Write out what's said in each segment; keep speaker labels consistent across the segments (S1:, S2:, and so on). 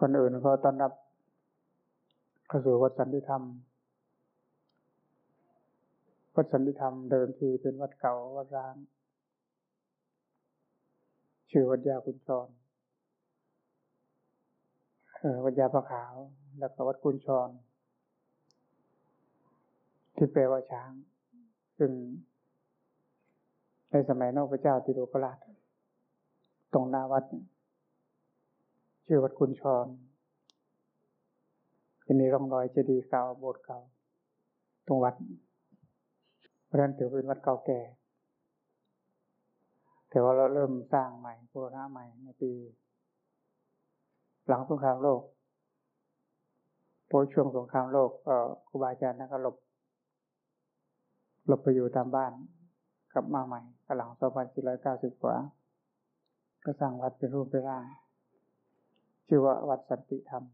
S1: คนอื่นเขาต้อนรับเข้าสู่วัดสันติธรรม วัดสันติธรรมเดิมทีเป็นวัดเก่าวัดร้างชื่อวัดยาคุณชรวัดยาประขาว แล้วก็วัดกุญชร ที่แปลว่าช้าง ซึ่งในสมัยนอกพระเจ้าติโลกราช ตรงหน้าวัด ชื่อวัดกุญชรจะมีร่องรอยเจดีย์เก่าโบสถ์เก่า ตรงวัดเพราะฉะนั้นถือเป็นวัดเก่าแก่ แต่ว่าเราเริ่มสร้างใหม่บูรณะใหม่ในปี หลังสงครามโลกพช่วงสงครามโลกก็ครูบาอาจารย์นั่นก็หลบหลบไปอยู่ตามบ้านกลับมาใหม่หลัง 2490 กว่า ก็สร้างวัดเป็นรูปเป็นร่าง ชื่อว่าวัดสันติธรรม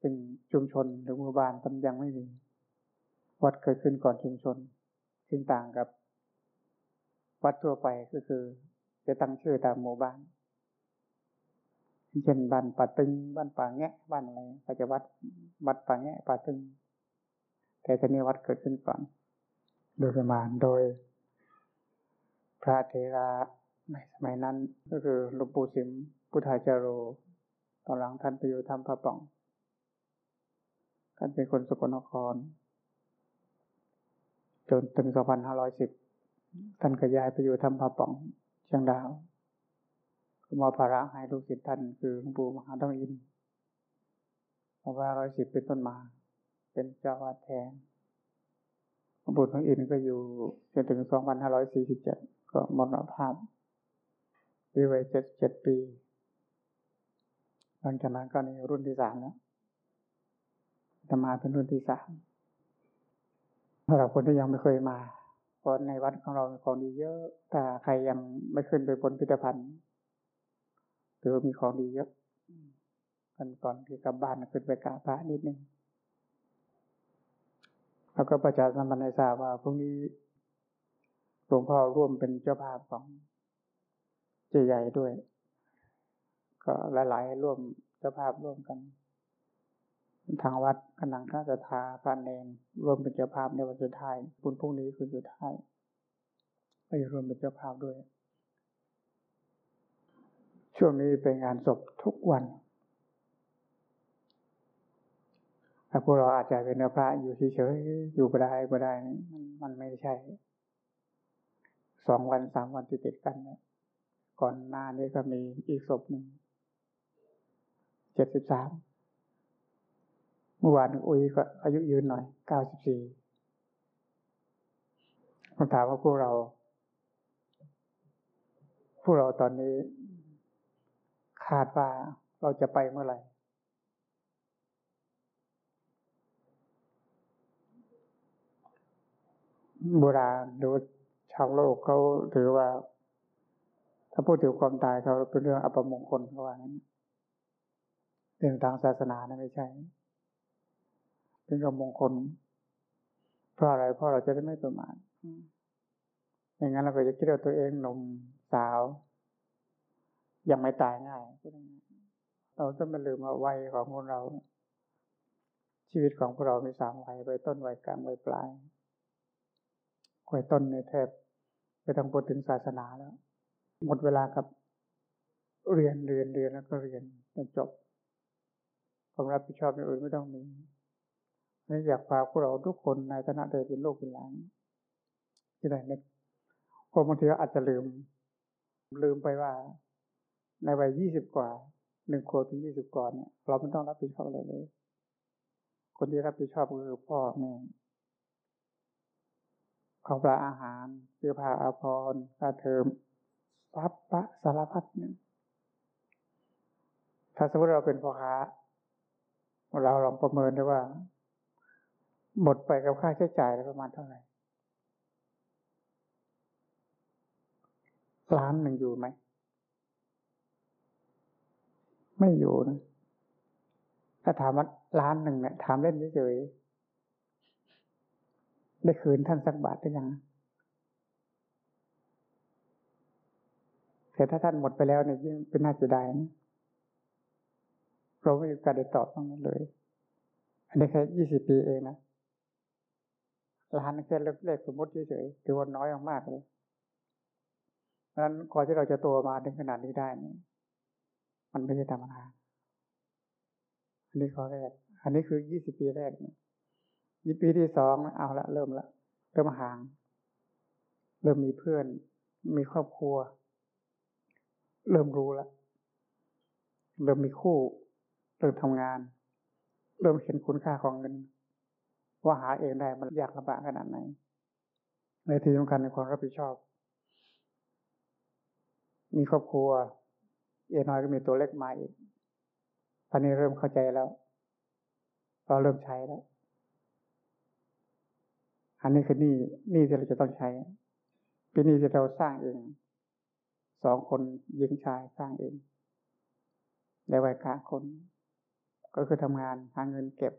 S1: เป็นชุมชนหรือหมู่บ้านมันยังไม่มี วัดเกิดขึ้นก่อนชุมชนซึ่งต่างกับ วัดทั่วไปก็คือ จะตั้งชื่อตามหมู่บ้าน เช่นบ้านป่าตึงบ้านป่าแงะบ้านอะไรก็จะวัดวัดป่าแงะป่าตึง แต่ทีนี้วัดเกิดขึ้นก่อน โดยประมาณโดย พระเทระในสมัยนั้นก็คือหลวงปู่สิมพุทธาจารโร ตอนหลังท่านไปอยู่ทำพระป่อง ท่านเป็นคนสกลนคร จนถึง 2510 ท่านก็ย้ายไปอยู่ทำพระป่องเชียงดาวมอบภาระให้ลูกศิษย์ท่านคือหลวงปู่มหาดองอินพอว่าร้อยสิบเป็นต้นมา เป็นเจ้าวาดแทนหลวงปู่ทองอินก็อยู่จนถึง 2547 ก็มรณภาพวิวัย 77 ปี หลังจากนั้นก็ในรุ่นที่สามแล้วจะมาเป็นรุ่นที่สามสำหรับคนที่ยังไม่เคยมาเพราะในวัดของเราของดีเยอะ แต่ใครยังไม่ขึ้นไปบนพิพิธภัณฑ์ถือว่ามีของดีเยอะกันก่อนที่กลับบ้านขึ้นไปกราบพระนิดนึงแล้วก็ประชาสัมพันธ์ให้ทราบว่าพรุ่งนี้หลวงพ่อร่วมเป็นเจ้าภาพของเจใหญ่ด้วย ก็หลายๆร่วมเจ้าภาพร่วมกัน ทางวัดกำลังข้าจะทาพระเนนร่วมเป็นเจ้าภาพในวันสุดท้ายบุญพรุ่งนี้คือสุดท้ายก็จะรวมเป็นเจ้าภาพด้วย ช่วงนี้เป็นงานศพทุกวันถ้าพวกเราอาจจะเป็นพระอยู่เฉยๆอยู่ก็ได้ก็ได้มันมันไม่ใช่สองวันสามวันติดติดกันเนะก่อนหน้านี้ก็มีอีกศพหนึ่ง จ็ดสิบสามเมื่อวานอุ้ยก็อายุยืนหน่อยเก้าสิบสี่คำถามว่าพวกเรา พวกเราตอนนี้ คาดว่าเราจะไปเมื่อไหร่ โบราณหรือชาวโลกเขาถือว่า ถ้าพูดถึงความตายเขาเป็นเรื่องอัปมงคลเขาว่านั้น เรื่องทางศาสนานะไม่ใช่ เป็นกับมงคล เพราะอะไร เพราะเราจะได้ไม่ประมาทอย่างนั้นเราก็จะคิดว่าตัวเองหนุ่มสาว ยังไม่ตายง่ายเราต้องมาลืมว่าวัยของคนเรา ชีวิตของพวกเรา มีสามวัยวัยต้นวัยกลางวัยปลายวัยต้นในแทบไปต้องพูดถึงศาสนาแล้ว หมดเวลากับเรียนเรียนเรียนแล้วก็เรียนจนจบ ความรับผิดชอบในอื่นไม่ต้องมีนี่อยากฝากพวกเราทุกคนในฐานะเด็กเป็นโลกเป็นหลานที่ไหนนึกคนบางทีก็อาจจะลืม ลืมไปว่า ในวัยยี่สิบกว่าหนึ่งขวบถึงยี่สิบกว่าเนี่ย เราไม่ต้องรับผิดชอบอะไรเลย คนที่รับผิดชอบก็คือพ่อแม่ของปลาอาหารเสื้อผ้าอาภรณ์ค่าเทอมปับปะสารพัดเนี่ยถ้าสมมติเราเป็นพ่อค้า เราลองประเมินได้ว่าหมดไปกับค่าใช้จ่ายประมาณเท่าไหร่ล้านหนึ่งอยู่ไหม ไม่อยู่นะ ถ้าถามว่าล้านหนึ่งเนี่ยถามเล่นเฉยๆได้คืนท่านสักบาทได้ยังแต่ถ้าท่านหมดไปแล้วเนี่ยยิ่งเป็นน่าจะได้นะ เราไม่มีการได้ตอบตรงนั้นเลย อันนี้แค่ยี่สิบปีเองนะล้านแค่เลขสมมติเฉยๆถือว่าน้อยมากเลยเพราะนั้นก่อที่เราจะโตมาถึงขนาดนี้ได้นี่มันไม่ใช่ธรรมดาอันนี้ข้อแรก อันนี้คือยี่สิบปีแรกนะยี่ปีที่สองเอาละเริ่มละเริ่มห่าง เริ่มมีเพื่อน มีครอบครัว เริ่มรู้ละเริ่มมีคู่ เริ่มทำงาน เริ่มเห็นคุณค่าของเงิน ว่าหาเองได้มันยากลำบากขนาดไหน ในที่สำคัญในความรับผิดชอบ มีครอบครัว เอน้อยก็มีตัวเล็กมาอีกตอนนี้เริ่มเข้าใจแล้วเราเริ่มใช้แล้วอันนี้คือหนี้หนี้ที่เราจะต้องใช้เป็นหนี้ที่เราสร้างเองสองคนหญิงชายสร้างเองในวัยกลางคน ก็คือทำงานหาเงินเก็บ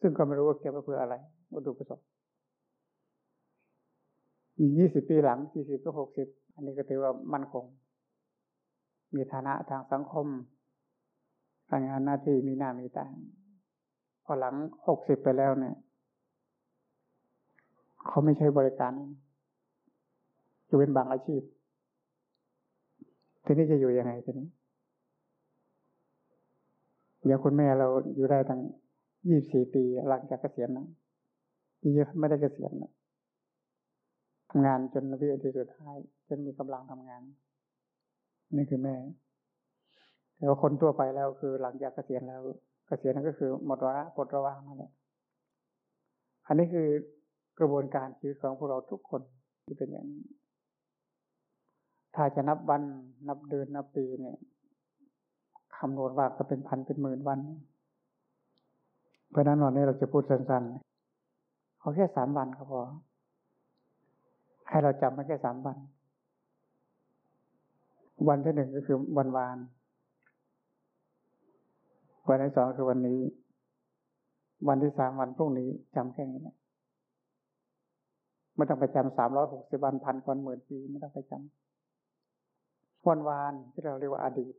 S1: ซึ่งก็ไม่รู้ว่าเก็บเพื่ออะไรวัตถุประสงค์อีกยี่สิบปีหลังสี่สิบก็หกสิบอันนี้ก็ถือว่ามั่นคง มีฐานะทางสังคมการงานหน้าที่มีหน้ามีตาพอหลังหกสิบไปแล้วเนี่ย เขาไม่ใช่บริการจะเป็นบางอาชีพทีนี้จะอยู่ยังไงทีนี้ อย่างคุณแม่เราอยู่ได้ตั้งยี่บสี่ปีหลังจากเกษียณนะยี่ไม่ได้เกษียณนะทำงานจนวินาทีสุดท้ายจนมีกำลังทำงาน นี่คือแม่ แต่ว่าคนทั่วไปแล้วคือหลังจากเกษียณแล้ว เกษียณนั่นก็คือหมดวาระปลดระวางนั่นแหละอันนี้คือกระบวนการชีวิตของพวกเราทุกคนที่เป็นอย่างนี้ถ้าจะนับวันนับเดือนนับปีเนี่ย คำนวณว่าก็เป็นพันเป็นหมื่นวัน เพราะนั้นวันนี้เราจะพูดสั้นๆเขาแค่สามวันก็พอ ให้เราจำมาแค่สามวัน วันที่หนึ่งก็คือวันวาน วันที่สองคือวันนี้ วันที่สามวันพรุ่งนี้จำแค่นี้แหละไม่ต้องไปจำสามร้อยหกสิบวันพันก่อนหมื่นปีไม่ต้องไปจำวันวานที่เราเรียกว่าอดีต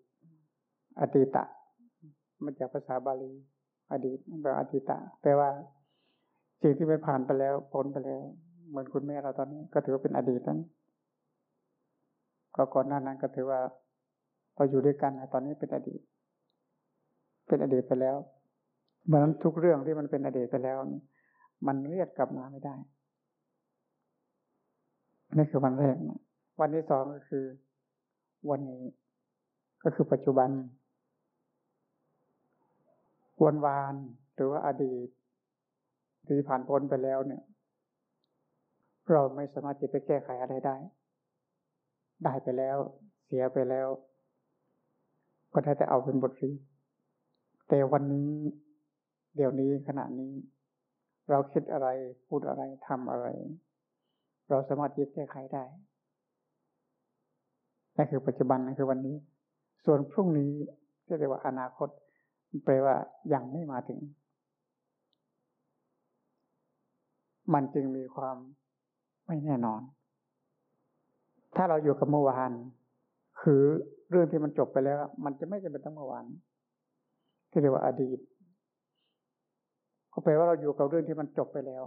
S1: อดีตะมาจากภาษาบาลี อดีตแปลว่าอดีตะแปลว่า สิ่งที่ไปผ่านไปแล้วพ้นไปแล้ว เหมือนคุณแม่เราตอนนี้ ก็ถือว่าเป็นอดีตนั้นก็ก่อนหน้านั้นก็ถือว่าเราอยู่ด้วยกันตอนนี้เป็นอดีต เป็นอดีตไปแล้วเพราะนั้นทุกเรื่องที่มันเป็นอดีตไปแล้ว มันเรียกกลับมาไม่ได้นี่คือวันแรกนะวันที่สองก็คือ วันนี้ก็คือปัจจุบัน วันวานหรือว่าอดีตที่ผ่านพ้นไปแล้วเนี่ย เราไม่สามารถจะไปแก้ไขอะไรได้ ได้ไปแล้ว เสียไปแล้ว ก็ได้แต่เอาเป็นบทเรียนแต่วันนี้ เดี๋ยวนี้ขณะนี้ เราคิดอะไรพูดอะไรทำอะไร เราสามารถยึดแก้ไขได้นั่นคือปัจจุบันนั่นคือวันนี้ ส่วนพรุ่งนี้เรียกว่าอนาคต แปลว่ายังไม่มาถึง มันจึงมีความไม่แน่นอน ถ้าเราอยู่กับเมื่อวาน คือเรื่องที่มันจบไปแล้ว มันจะไม่จำเป็นต้องเมื่อวานที่เรียกว่าอดีตก็แปลว่าเราอยู่กับเรื่องที่มันจบไปแล้ว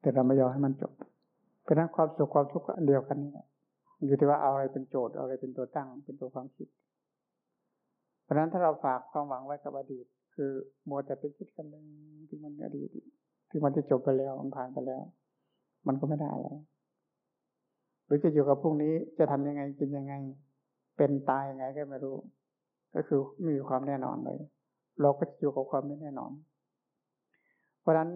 S1: แต่เราไม่ยอมให้มันจบ เป็นนั้นความสุขความทุกข์อันเดียวกันนี่อยู่ที่ว่าเอาอะไรเป็นโจทย์เอาอะไรเป็นตัวตั้ง เป็นตัวความคิด เพราะนั้นถ้าเราฝากความหวังไว้กับอดีต คือมัวแต่ไปคิดกันเรื่องที่มันอดีตที่มันที่จบไปแล้วมันผ่านไปแล้ว มันก็ไม่ได้อะไรหรือจะอยู่กับพรุ่งนี้จะทำยังไงกินยังไง เป็นตายยังไงก็ไม่รู้ ก็คือไม่มีความแน่นอนเลย เราก็จะอยู่กับความไม่แน่นอน เพราะฉะนั้น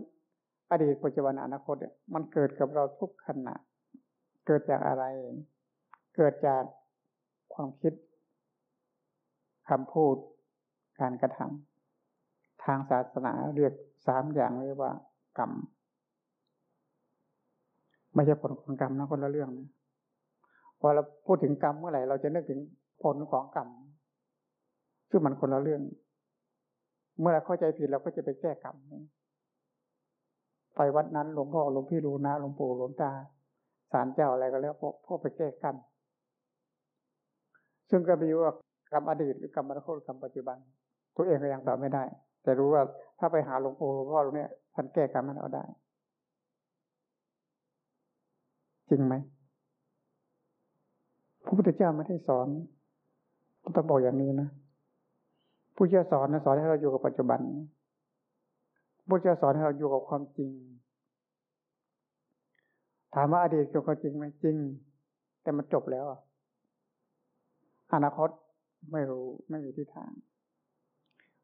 S1: อดีตปัจจุบันอนาคตเนี่ยมันเกิดกับเราทุกขณะ เกิดจากอะไร เกิดจากความคิด คำพูดการกระทำทางศาสนาเรียกสามอย่างเรียกว่า กรรม ไม่ใช่ผลของกรรมนะคนละเรื่องนะพอเราพูดถึงกรรมเมื่อไหร่เราจะนึกถึงผลของกรรมซึ่งมันคนละเรื่อง เมื่อเราเข้าใจผิดเราก็จะไปแก้กรรมไปวัดนั้นหลวงพ่อหลวงพี่รู้นะหลวงปู่หลวงตาศาลเจ้าอะไรก็แล้วพ่อพ่อไปแก้กรรมซึ่งก็ไปอยู่ว่า กรรมอดีตหรือกรรมอนาคตกรรมปัจจุบัน ตัวเองก็ยังตอบไม่ได้ แต่รู้ว่าถ้าไปหาหลวงปู่หลวงพ่อตรงนี้ท่านแก้กรรมให้เราได้ จริงไหมพระพุทธเจ้าไม่ได้สอนต้องบอกอย่างนี้นะผู้เจ้าสอนนะสอนให้เราอยู่กับปัจจุบันผู้เจ้าสอนให้เราอยู่กับความจริง ถามว่าอดีตเกี่ยวกับจริงไหมจริง แต่มันจบแล้วอนาคต ไม่รู้ไม่มีทิศทาง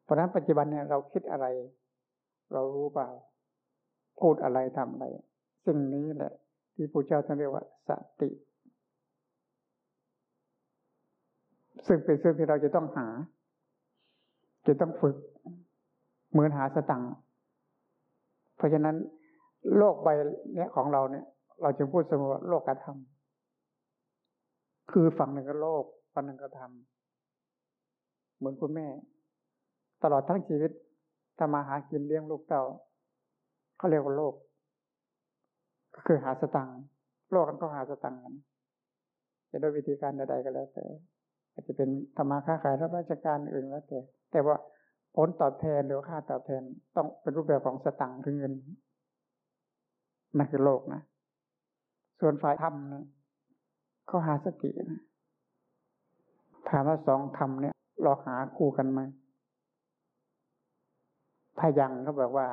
S1: เพราะนั้นปัจจุบันเนี่ยเราคิดอะไร เรารู้เปล่า พูดอะไรทำอะไร สิ่งนี้แหละ ที่พระเจ้าท่านเรียกว่า สติ ซึ่งเป็นสิ่งที่เราจะต้องหา จะต้องฝึก เหมือนหาสตังเพราะฉะนั้น โลกใบนี้ของเราเนี่ย เราจะพูดเสมอว่าโลกกระทำคือฝั่งหนึ่งก็โลกฝั่งหนึ่งก็ทำเห มือนคุณแม่ ตลอดทั้งชีวิตทำมาหากินเลี้ยงลูกเต่าเขาเรียกว่าโลก ก็คือหาสตังค์โลกกันก็หาสตังค์กันจะด้วยวิธีการใดๆก็แล้วแต่อาจจะเป็นธรรมาค้าขายรับราชการอื่นแล้วแต่ แต่ว่าผลตอบแทนหรือค่าตอบแทนต้องเป็นรูปแบบของสตังค์คือเงินนั่นคือโลกนะ ส่วนฝ่ายธรรมเนี่ยเขาหาสตินะถามว่าสองธรรมเนี่ย เราหาคู่กันไหมพยังเขาบอกว่า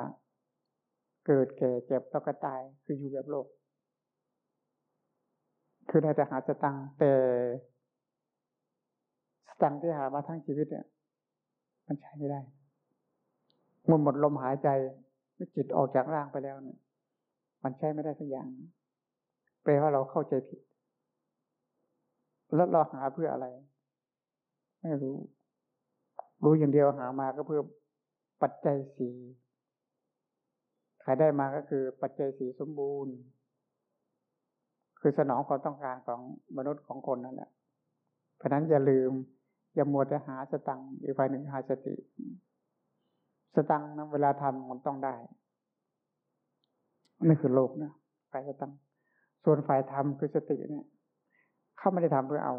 S1: เกิดแก่เจ็บแล้วก็ตายคืออยู่แบบโลก คือได้แต่หาสตังแต่สตังที่หามาทั้งชีวิตเนี่ย มันใช้ไม่ได้มันหมดลมหายใจจิตออกจากร่างไปแล้วเนี่ย มันใช้ไม่ได้สักอย่างแปลว่าเราเข้าใจผิด แล้วเราหาเพื่ออะไร ไม่รู้ รู้อย่างเดียวหามาก็เพื่อปัจจัยสีขายได้มาก็คือปัจจัยสีสมบูรณ์ คือสนองความต้องการของมนุษย์ของคนนั่นแหละเพราะนั้นอย่าลืม อย่ามัวแต่หาสตังอีกฝ่ายหนึ่งหาสติ สตังนะเวลาทำมันต้องได้นี่คือโลกนะฝ่ายสตังส่วนฝ่ายธรรมคือสติเนี่ย เขาไม่ได้ทำเพื่อเอา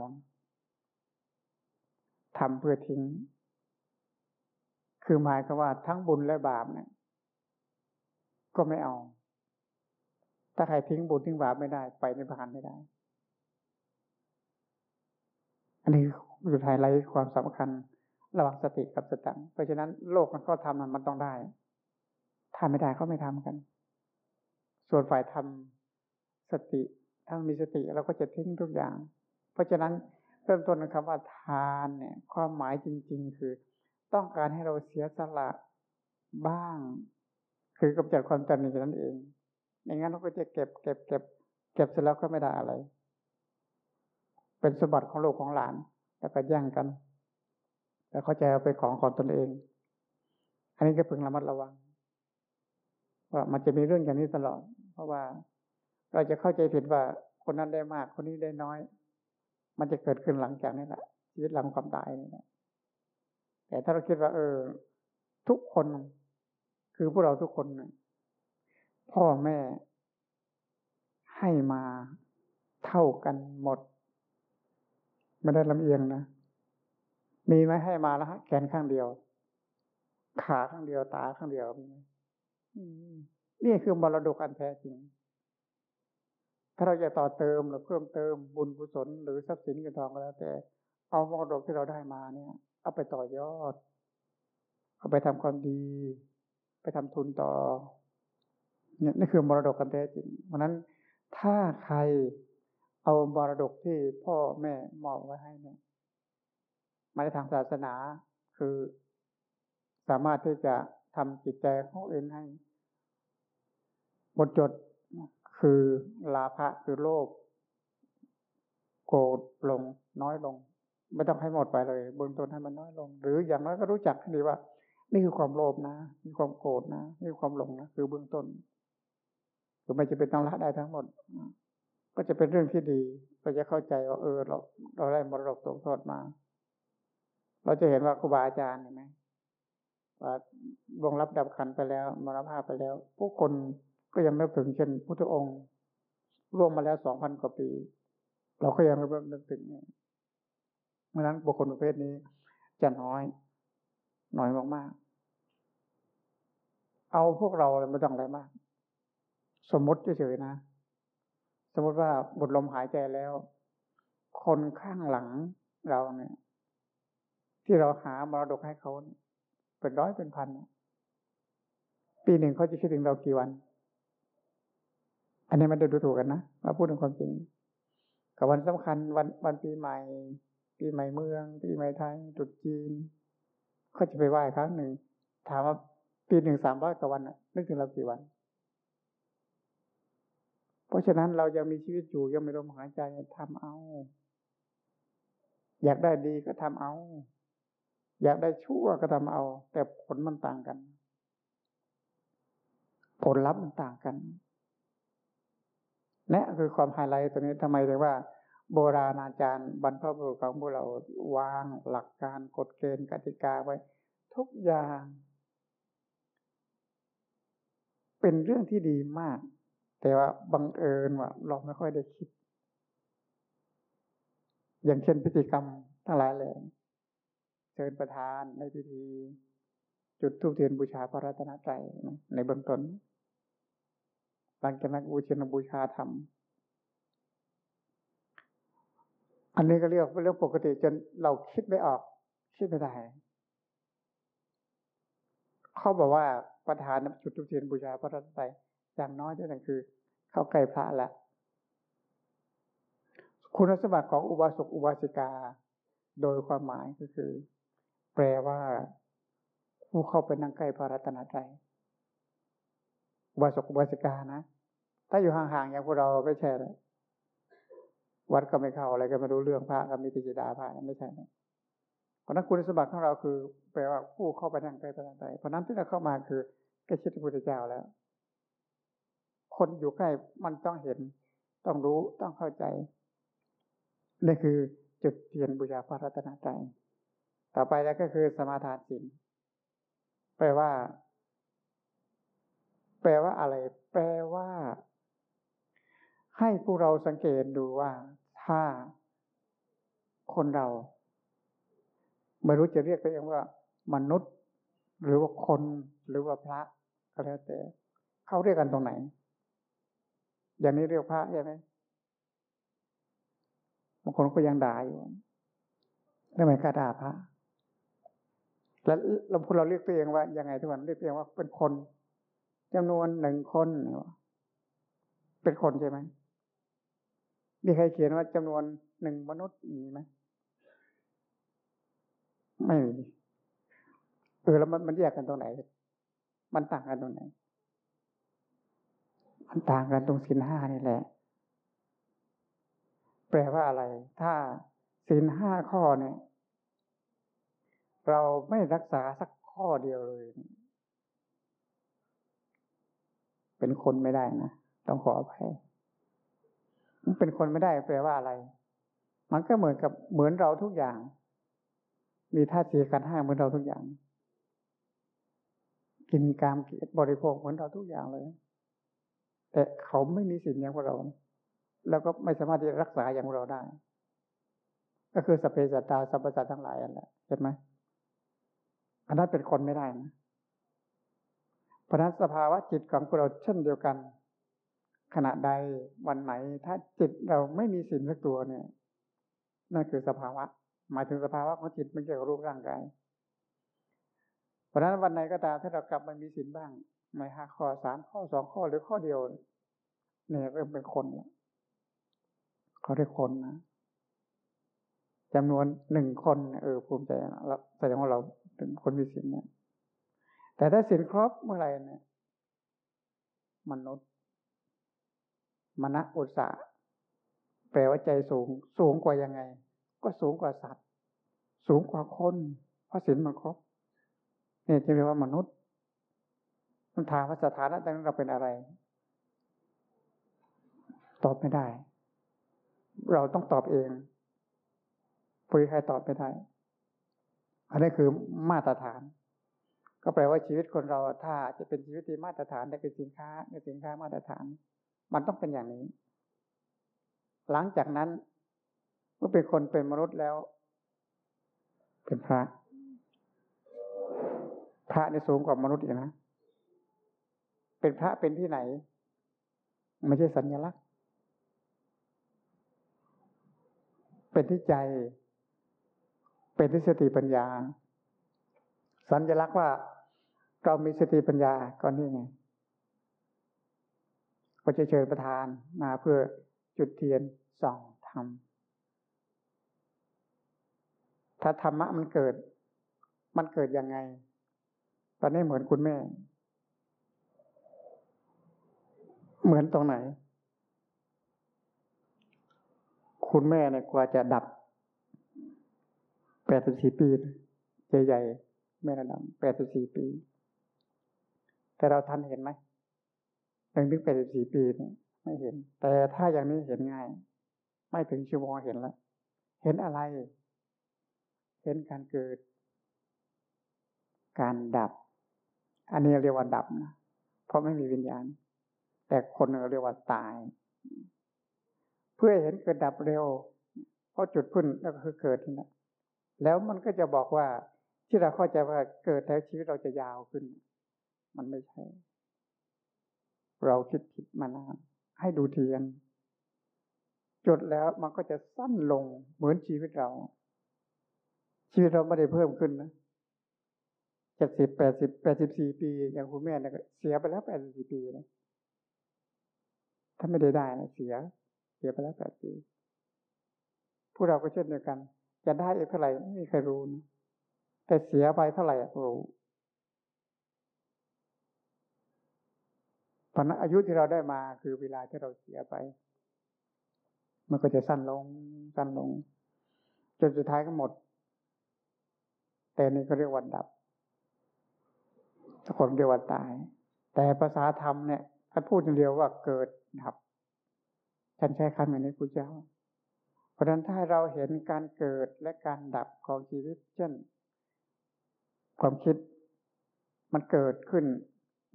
S1: ทำเพื่อทิ้ง คือหมายก็ว่าทั้งบุญและบาปเนี่ย ก็ไม่เอา ถ้าใครทิ้งบุญทิ้งบาปไม่ได้ ไปในพานไม่ได้ อันนี้อยู่ไฮไลท์ความสำคัญ ระหว่างสติกับสตังเพราะฉะนั้นโลกมันก็ทำมันมันต้องได้ทำไม่ได้ก็ไม่ทำกัน ส่วนฝ่ายทำสติถ้ามีสติเราก็จะทิ้งทุกอย่าง เพราะฉะนั้น เริ่มต้นคำว่าทานเนี่ย ความหมายจริง ๆ คือ ต้องการให้เราเสียสละบ้าง คือกำจัดความจำในนั้นเองไม่งั้นเราก็จะเก็บเก็บเก็บเก็บเสร็จแล้วก็ไม่ได้อะไร เป็นสมบัติของลูกของหลาน แล้วก็แย่งกัน แล้วเขาจะเอาไปของของตนเอง อันนี้ก็พึงระมัดระวังว่ามันจะมีเรื่องอย่างนี้ตลอด เพราะว่าเราจะเข้าใจผิดว่าคนนั้นได้มาก คนนี้ได้น้อย มันจะเกิดขึ้นหลังจากนี้แหละชีวิตหลังความตายนี่แหละแต่ถ้าเราคิดว่า เออ ทุกคนคือพวกเราทุกคนพ่อแม่ให้มาเท่ากันหมดไม่ได้ลำเอียงนะมีไหมให้มาแล้วฮะแขนข้างเดียว ขาข้างเดียวตาข้างเดียวมีนี่คือมรดกอันแท้จริง ถ้าเราจะต่อเติมหรือเพิ่มเติมบุญกุศลหรือทรัพย์สินเงินทองก็แล้ว แต่เอามรดกที่เราได้มาเนี่ย เอาไปต่อยอด เอาไปทำความดี ไปทำทุนต่อ เนี่ยนี่คือมรดกกันแท้จริงเพราะนั้นถ้าใครเอาบรดกที่พ่อแม่มอบไว้ให้เนี่ยมาในทางศาสนาคือสามารถที่จะทำจิตใจของเองให้หมดจด คือลาภะคือโลภโกรธลงน้อยลง ไม่ต้องให้หมดไปเลยเบื้องต้นให้มันน้อยลง หรืออย่างน้อยก็รู้จักดีว่า นี่คือความโลภนะนี่ความโกรธนะนี่ความหลงนะคือเบื้องต้นคือไม่จะเป็นต้องละได้ทั้งหมด ก็จะเป็นเรื่องที่ดีเราจะเข้าใจว่าเออ เราเราได้มรดกตกทอดมา เราจะเห็นว่าครูบาอาจารย์เห็นไหมว่าวงรับดับขันไปแล้วมรณภาพไปแล้ว ผู้คน ก็ยังนึกถึงเช่นพุทธองค์ร่วมมาแล้วสองพันกว่าปี เราก็ยังเริ่มนึกถึงเพราะนั้นบุคคลประเภทนี้จะน้อย น้อยมากๆ เอาพวกเราไม่ต้องอะไรมาก สมมติเฉยๆนะ สมมติว่าบุดลมหายใจแล้ว คนข้างหลังเราเนี่ย ที่เราหามรดกให้เขาเป็นร้อยเป็นพันปีหนึ่งเขาจะคิดถึงเรากี่วัน อันนี้มันดูถูกกันนะเราพูดถึงความจริง กับวันสำคัญวันวันปีใหม่ ปีใหม่เมือง ปีใหม่ไทยตรุษจีนเขาจะไปไหว้ครั้งหนึ่ง ถามว่าปีหนึ่งสามร้อยกว่าวันนึกถึงเรากี่วัน เพราะฉะนั้นเรายังมีชีวิตอยู่ยังมีลมหายใจทำเอา อยากได้ดีก็ทำเอา อยากได้ชั่วก็ทำเอา แต่ผลมันต่างกัน ผลลัพธ์มันต่างกัน นี่คือความไฮไลท์ตัวนี้ทำไมถึงว่า โบราณอาจารย์บรรพบุรุษของพวกเราวางหลักการกฎเกณฑ์กติกาไว้ ทุกอย่าง เป็นเรื่องที่ดีมาก แต่ว่าบังเอิญว่า เราไม่ค่อยได้คิด อย่างเช่นพิธีกรรมทั้งหลายแหล่เชิญประธานในพิธี จุดทูบเทียนบูชาพระรัตนตรัยในเบื้องต้น หลังจากนั้นบูชาบูชาธรรม อันนี้ก็เรียกเรื่องปกติจนเราคิดไม่ออก คิดไม่ได้เขาบอกว่าประธานจุดทุเทียนบูชาพระรัตนตรัยอย่างน้อยที่สุดคือ เข้าใกล้พระละคุณสมบัติของอุบาสกอุบาสิกา โดยความหมายก็คือ แปลว่า ผู้เข้าไปนั่งใกล้พระรัตนตรัยอุบาสกอุบาสิกานะ ถ้าอยู่ห่างๆอย่างพวกเราไม่ใช่เลยวัดก็ไม่เข้าอะไรก็ไม่รู้เรื่องพระก็มีติจิดาพระไม่ใช่นะเพราะนั้นคุณสมบัติของเราคือแปลว่าผู้เข้าไปนั่งใกล้พระนันตเพราะนั้นที่เราเข้ามาคือใกล้ชิดพระพุทธเจ้าแล้ว คนอยู่ใกล้มันต้องเห็น ต้องรู้ต้องเข้าใจนี่คือจุดเทียนบูชาพระรัตนตรัยต่อไปแล้วก็คือสมาทานศีลแปลว่า แปลว่าอะไร แปลว่า ให้พวกเราสังเกตดูว่าถ้าคนเรา ไม่รู้จะเรียกตัวเองว่ามนุษย์ หรือว่าคนหรือว่าพระก็แล้วแต่เขาเรียกกันตรงไหน อย่างนี้เรียกพระใช่ไหมบางคนก็ยังด่าอยู่ทำไมกล้าด่าพระแล้วเราพวกเราเรียกตัวเองว่ายังไงทุกวันเรียกตัวเองว่าเป็นคนจำนวนหนึ่งคน เป็นคนใช่ไหม มีใครเขียนว่าจำนวนหนึ่งมนุษย์มีไหมไม่มีเออแล้วมันมันแยกกันตรงไหน มันต่างกันตรงไหน มันต่างกันตรงสินห้านี่แหละ แปลว่าอะไร ถ้าสินห้าข้อเนี่ย เราไม่รักษาสักข้อเดียวเลย เป็นคนไม่ได้นะ ต้องขออภัย มันเป็นคนไม่ได้แปลว่าอะไร มันก็เหมือนกับเหมือนเราทุกอย่าง มีท่าทีกันห้าเหมือนเราทุกอย่าง กินกามกิบริโภคเหมือนเราทุกอย่างเลย แต่เขาไม่มีสิ่งอย่างพวกเรา แล้วก็ไม่สามารถที่จะรักษาอย่างเราได้ ก็คือสเปซตาสัพพสัตทั้งหลายอันแหละเห็นไหมอันนั้นเป็นคนไม่ได้นะเพราะนั้นสภาวะจิตของพวกเราเช่นเดียวกัน ขณะใดวันไหนถ้าจิตเราไม่มีสิ่งสักตัวเนี่ยนั่นคือสภาวะ หมายถึงสภาวะของจิตไม่เกี่ยวกับรูปร่างกาย เพราะฉะนั้นวันไหนก็ตามถ้าเรากลับมามีสิ่งบ้างในห้าข้อสามข้อสองข้อหรือข้อเดียว เนี่ยเริ่มเป็นคนแล้วเขาเรียกคนนะจำนวนหนึ่งคน เออภูมิใจแล้วแสดงว่าเราเป็นคนมีศีลนะแต่ถ้าศีลครบเมื่อไหร่เนี่ยมนุษย์ มณอุตสาแปลว่าใจสูง สูงกว่ายังไง ก็สูงกว่าสัตว์ สูงกว่าคนเพราะศีลมันครบเนี่ยจึงเรียกว่ามนุษย์มันถามว่าสถานะนั้นเราเป็นอะไร ตอบไม่ได้ เราต้องตอบเองผู้ใครตอบไม่ได้ อันนี้คือมาตรฐาน ก็แปลว่าชีวิตคนเราถ้าจะเป็นชีวิตที่มาตรฐานได้เป็นสินค้าในสินค้ามาตรฐาน มันต้องเป็นอย่างนี้ หลังจากนั้นเมื่อเป็นคนเป็นมนุษย์แล้ว เป็นพระ พระในสูงกว่ามนุษย์อีกนะ เป็นพระเป็นที่ไหน ไม่ใช่สัญลักษณ์ เป็นที่ใจ เป็นที่สติปัญญา สัญลักษณ์ว่าเรามีสติปัญญาก็นี่ไง ก็จะเชิญประธานมาเพื่อจุดเทียนส่องธรรม ถ้าธรรมะมันเกิด มันเกิดยังไง ตอนนี้เหมือนคุณแม่ เหมือนตรงไหน คุณแม่เนี่ยกว่าจะดับแปดสิบสี่ปีใหญ่ๆแม่ระดับแปดสิบสี่ปี แต่เราทันเห็นไหม หนึ่งถึงแปดสิบสี่ปีเนี่ยไม่เห็น แต่ถ้าอย่างนี้เห็นง่าย ไม่ถึงชั่วโมงเห็นแล้วเห็นอะไร เห็นการเกิด การดับ อันนี้เรียกว่าดับนะเพราะไม่มีวิญญาณ แต่คนเรียกว่าตาย เพื่อเห็นเกิดดับเร็วเพราะจุดพุ่นแล้วก็คือเกิดนี่แหละแล้วมันก็จะบอกว่าที่เราเข้าใจว่าเกิดแล้วชีวิตเราจะยาวขึ้น มันไม่ใช่ เราคิดผิดมานานให้ดูเทียน จดแล้วมันก็จะสั้นลงเหมือนชีวิตเรา ชีวิตเราไม่ได้เพิ่มขึ้นนะเจ็ดสิบแปดสิบแปดสิบสี่ปี อย่างคุณแม่เนี่ยเสียไปแล้วแปดสิบสี่ปีนะถ้าไม่ได้ได้นะเสีย เสียไปแล้วแปดปีพวกเราก็เช่นเดียวกัน จะได้อีกเท่าไหร่ไม่มีใครรู้นะแต่เสียไปเท่าไหร่รู้ ตอนนั้นอายุที่เราได้มาคือเวลาที่เราเสียไป มันก็จะสั้นลง สั้นลง จนสุดท้ายก็หมด แต่นี่ก็เรียกว่าดับทุกคนเรียกว่าตาย แต่ภาษาธรรมเนี่ยท่าพูดอย่างเดียวว่าเกิดดับท่านใช้คำอย่างนี้พระเจ้า เพราะฉะนั้นถ้าเราเห็นการเกิดและการดับของชีวิตเช่น ความคิดมันเกิดขึ้น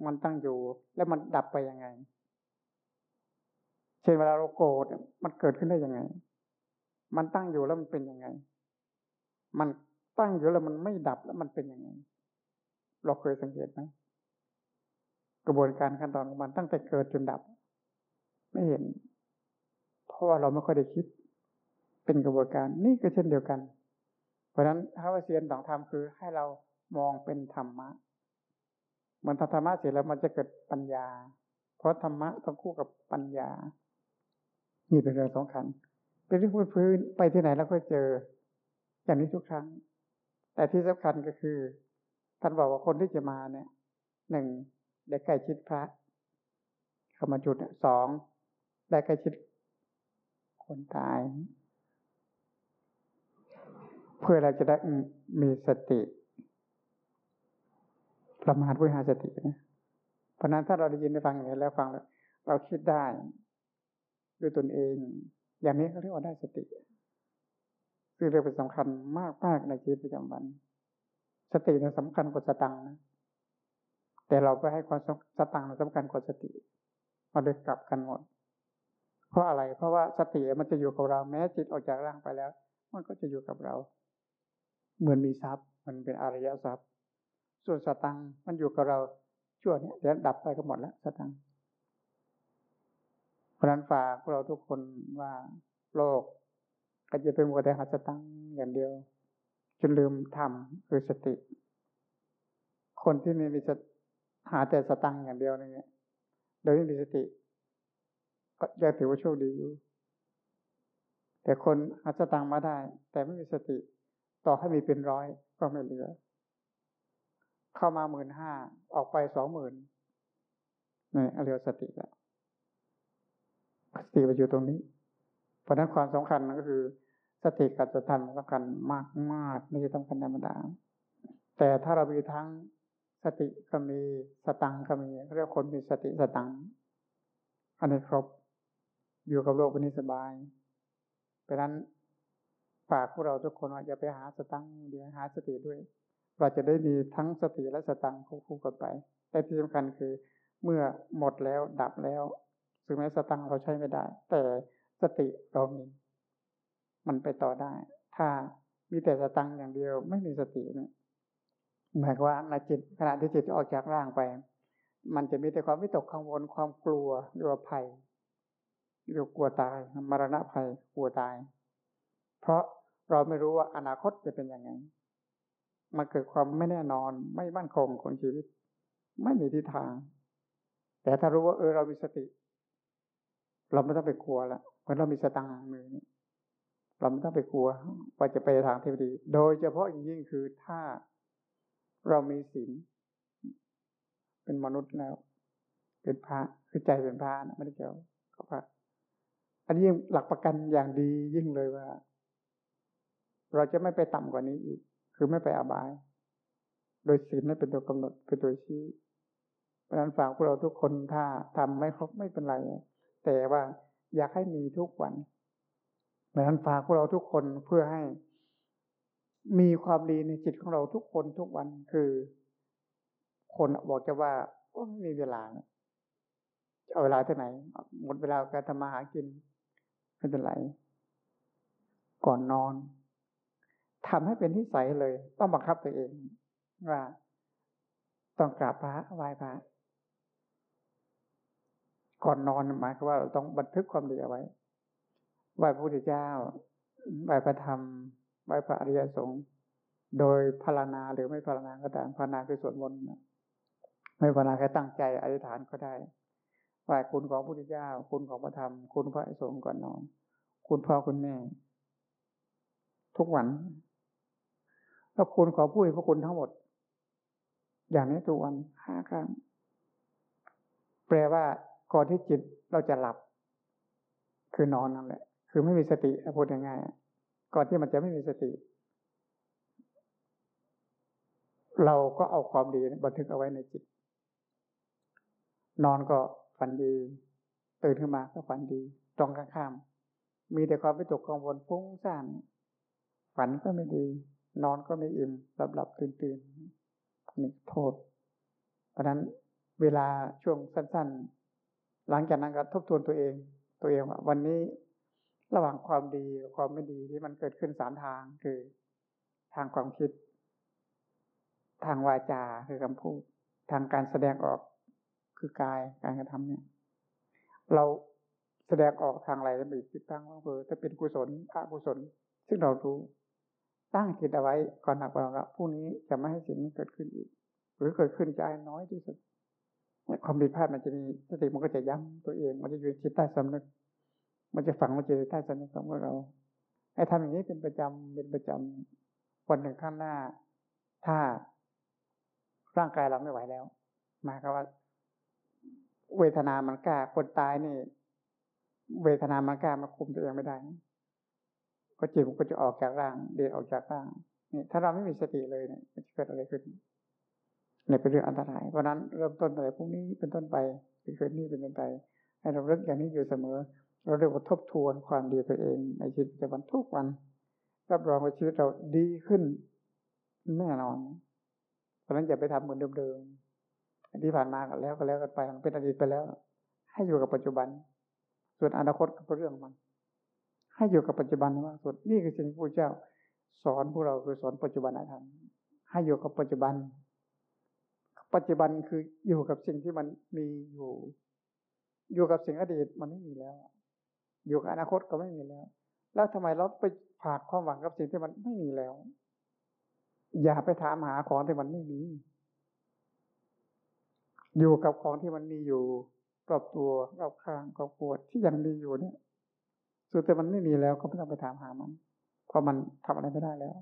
S1: มันตั้งอยู่ แล้วมันดับไปยังไง เช่นเวลาเราโกรธมันเกิดขึ้นได้ยังไง มันตั้งอยู่แล้วมันเป็นยังไง มันตั้งอยู่แล้วมันไม่ดับแล้วมันเป็นยังไง เราเคยสังเกตไหมกระบวนการขั้นตอนของมันตั้งแต่เกิดจนดับ ไม่เห็น เพราะว่าเราไม่ค่อยได้คิด เป็นกระบวนการนี่ก็เช่นเดียวกัน เพราะฉะนั้นถ้าว่าเสียนต่องทำคือให้เรามองเป็นธรรมะ มันธรรมะเสร็จแล้วมันจะเกิดปัญญา เพราะธรรมะต้องคู่กับปัญญา นี่เป็นเรื่องสำคัญ เป็นเรื่องพื้นไปที่ไหนแล้วก็เจอ อย่างนี้ทุกครั้ง แต่ที่สำคัญก็คือท่านบอกว่าคนที่จะมาเนี่ยหนึ่งได้ใกล้ชิดพระเข้ามาจุดสองได้ใกล้ชิดคนตาย เพื่อเราจะได้มีสติ ประมาทวิหารสตินะเพราะนั้นถ้าเราได้ยินได้ฟังอย่างนี้แล้วฟังแล้ว เราคิดได้ด้วยตนเอง อย่างนี้เขาเรียกว่าได้สติคือเรื่องเป็นสำคัญมากมากในชีวิตประจำวัน สติเนี่ยสำคัญกว่าสตังนะแต่เราไปให้ความสตังสำคัญกว่าสติมาเดิกลับกันหมด เพราะอะไร เพราะว่าสติมันจะอยู่กับเราแม้จิตออกจากร่างไปแล้ว มันก็จะอยู่กับเรา เหมือนมีทรัพย์ มันเป็นอริยทรัพย์ ส่วนสตังมันอยู่กับเราชั่วเนี่ยเดี๋ยวดับไปก็หมดแล้วสตังเพราะนั้นฝากพวกเราทุกคนว่าโลกก็จะเป็นวัวแต่หาสตังอย่างเดียว จนลืมทำคือสติ คนที่ไม่มีสหาแต่สตังอย่างเดียวนี่โดยไม่มีสติ ก็จะถือว่าโชคดีอยู่ แต่คนหาสตังมาได้ แต่ไม่มีสติ ต่อให้มีเป็นร้อยก็ไม่เหลือ เข้ามาหมื่นห้าออกไปสองหมื่นนี่เรียกสติแล้วสติไปอยู่ตรงนี้ เพราะนั้นความสำคัญก็คือ สติกับสตันสำคัญมากมากไม่ใช่ต้องคัญธรรมดา แต่ถ้าเรามีทั้งสติก็มีสตังก็มีเรียกคนมีสติสตังอันนี้ครบอยู่กับโลกวันี้สบายเพราะนั้นฝากพวกเราทุกคนว่าอย่าไปหาสตังเดี๋ยวหาสติด้วย เราจะได้มีทั้งสติและสตังคู่กันไป แต่ที่สำคัญคือเมื่อหมดแล้วดับแล้วถึงแม้สตังเราใช้ไม่ได้ แต่สติเรามี มันไปต่อได้ ถ้ามีแต่สตังอย่างเดียวไม่มีสติเนี่ยหมายว่าในจิตขณะที่จิตออกจากร่างไป มันจะมีแต่ความวิตกกังวลความกลัวหรือว่าภัยหรือกลัวตายมรณะภัยกลัวตาย เพราะเราไม่รู้ว่าอนาคตจะเป็นยังไง มันเกิดความไม่แน่นอนไม่มั่นคงของชีวิต ไม่มีทิศทาง แต่ถ้ารู้ว่าเออเรามีสติ เราไม่ต้องไปกลัวละเพราะเรามีสตังค์มือนี่เราไม่ต้องไปกลัวว่าจะไปทางที่ดี โดยเฉพาะอย่างยิ่งคือถ้าเรามีศีลเป็นมนุษย์แล้ว เป็นพระคือใจเป็นพระนะไม่ได้เกี่ยวกับพระอันนี้หลักประกันอย่างดียิ่งเลยว่า เราจะไม่ไปต่ำกว่านี้อีก คือไม่ไปอบาย โดยศีลไม่เป็นตัวกำหนดเป็นตัวชี้เพราะนั้นฝากพวกเราทุกคนถ้าทำไม่ครบไม่เป็นไร แต่ว่าอยากให้มีทุกวันเพราะนั้นฝากพวกเราทุกคนเพื่อให้ มีความดีในจิตของเราทุกคนทุกวันคือ คนบอกจะว่าก็ไม่มีเวลาจะเอาเวลาที่ไหน หมดเวลาการทำมาหากินไม่เป็นไรก่อนนอน ทำให้เป็นที่ใสเลย ต้องบังคับตัวเองว่าต้องกราบพระไหว้พระก่อนนอนหมายความว่าเราต้องบันทึกความดีเอาไว้ไหว้พระพุทธเจ้าไหว้พระธรรมไหว้พระอริยสงฆ์โดยพารณาหรือไม่พารณาก็ตามพารณาคือสวดมนต์ไม่พารณาแค่ตั้งใจอธิษฐานก็ได้ไหว้คุณของพระพุทธเจ้า คุณของพระธรรม คุณพระสงฆ์ก่อนนอน คุณพ่อคุณแม่ ทุกวัน แล้วคุณขอผู้ให้พระคุณทั้งหมด อย่างนี้ทุกวันห้าครั้ง แปลว่าก่อนที่จิตเราจะหลับ คือนอนนั่นแหละ คือไม่มีสติพูดง่ายๆก่อนที่มันจะไม่มีสติ เราก็เอาความดีบันทึกเอาไว้ในจิต นอนก็ฝันดี ตื่นขึ้นมาก็ฝันดี ตรงข้าม มีแต่ความวิตกกังวลฟุ้งซ่านฝันก็ไม่ดี นอนก็ไม่อิ่มหลับหลับตื่นตื่นนี่โทษ เพราะนั้นเวลาช่วงสั้น ๆ หลังจากนั้นก็ทบทวนตัวเอง ตัวเองว่าวันนี้ระหว่างความดีกับความไม่ดีที่มันเกิดขึ้นสามทางคือทางความคิด ทางวาจาคือคำพูด ทางการแสดงออกคือกายการกระทำเนี่ย เราแสดงออกทางอะไรจะมีจิตตั้งว่าเออถ้าเป็นกุศลอกุศล ซึ่งเรารู้ ตั้งจิตเอาไว้ก่อนหนักก่อนละผู้นี้จะไม่ให้สิ่งนี้เกิดขึ้นอีก หรือเกิดขึ้นจะน้อยที่สุดความผิดพลาดมันจะมีสติมันก็จะย้ำตัวเอง มันจะอยู่จิตใต้สำนึก มันจะฝังมันจะใต้สำนึกของเราไอ้ทำอย่างนี้เป็นประจำเป็นประจำวันหนึ่งข้างหน้า ถ้าร่างกายเราไม่ไหวแล้วหมายความว่า เวทนามันกล้าคนตายนี่ เวทนามันกล้ามาคุมตัวเองไม่ได้ ก็จิตมันก็จะออกจากร่างเดินออกจากร่างนี่ถ้าเราไม่มีสติเลยเนี่ยจะเกิดอะไรขึ้นเนี่ยเป็นเรื่องอันตราย เพราะนั้นเริ่มต้นอะไรพวกนี้เป็นต้นไปเป็นคืนนี้เป็นต้นไป ให้เราเลิกอย่างนี้อยู่เสมอ เราเรียกว่าทบทวนความดีตัวเองในชีวิตประจำวันทุกวันรับรองว่าชีวิตเราดีขึ้นแน่นอน เพราะนั้นอย่าไปทำเหมือนเดิมๆที่ผ่านมากันแล้วก็แล้วกันไปมันเป็นอดีตไปแล้ว ให้อยู่กับปัจจุบัน ส่วนอนาคตก็เป็นเรื่องมัน ให้อยู่กับปัจจุบันมากสุด นี่คือสิ่งที่พระเจ้า สอนพวกเราคือสอนปัจจุบันธรรมให้อยู่กับปัจจุบัน ปัจจุบันคืออยู่กับสิ่งที่มันมีอยู่ อยู่กับสิ่งอดีตมันไม่มีแล้ว อยู่กับอนาคตก็ไม่มีแล้ว แล้วทำไมเราไปผากความหวังกับสิ่งที่มันไม่มีแล้ว อย่าไปถามหาของที่มันไม่มี อยู่กับของที่มันมีอยู่รอบตัวรอบข้างรอบตัวที่ยังมีอยู่เนี่ย สุดแต่มันไม่มีแล้วก็ไม่ต้องไปถามหามัน เพราะมันทำอะไรไม่ได้แล้ว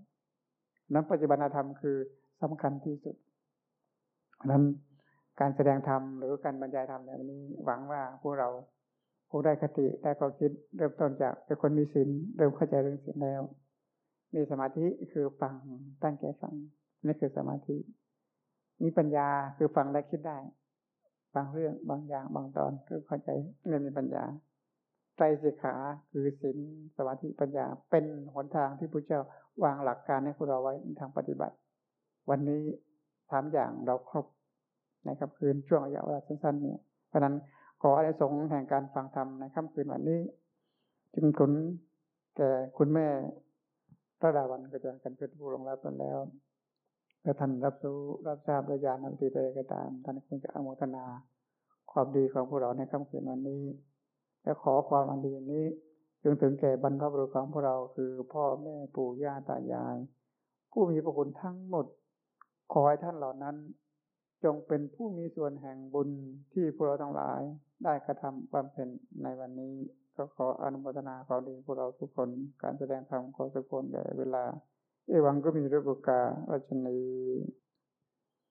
S1: นั้นปัจจุบันธรรมคือสำคัญที่สุดนั้นการแสดงธรรมหรือการบรรยายธรรมแบบนี้หวังว่าพวกเราผู้ได้คติได้ความคิดเริ่มต้นจากเป็นคนมีศีลเริ่มเข้าใจเรื่องศีลแล้ว มีสมาธิคือฟังตั้งใจฟังนี่คือสมาธิ มีปัญญาคือฟังและคิดได้ บางเรื่องบางอย่างบางตอนคือเข้าใจเรื่องมีปัญญา ไตรสิกขาคือศีลสมาธิปัญญา เป็นหนทางที่พระเจ้าวางหลักการให้พวกเราไว้ในทางปฏิบัติ วันนี้สามอย่างเราครบในค่ำคืนช่วงระยะเวลาสั้นๆเนี่ยเพราะนั้นขออนิสงแห่งการฟังธรรมในค่ำคืนวันนี้ จึงผลแก่คุณแม่พระดาวันก็จะกันเป็นผู้ลงรับไปแล้วถ้าท่านรับรู้รับทราบด้วยญานันติใดก็ตามท่านคงจะอโมทนา ความดีของพวกเราในค่ำคืนวันนี้ และขอความอันดีนี้จงถึงแก่บรรพบุรุษของพวกเราคือพ่อแม่ปู่ย่าตายาย ผู้มีพระคุณทั้งหมด ขอให้ท่านเหล่านั้น จงเป็นผู้มีส่วนแห่งบุญที่พวกเราทั้งหลาย ได้กระทำความเป็นในวันนี้ ก็ขออนุโมทนาขอดีพวกเราทุกคนการแสดงธรรมขอสุกคนแก่เวลา เอวังก็มีเรื่องกาวัชนี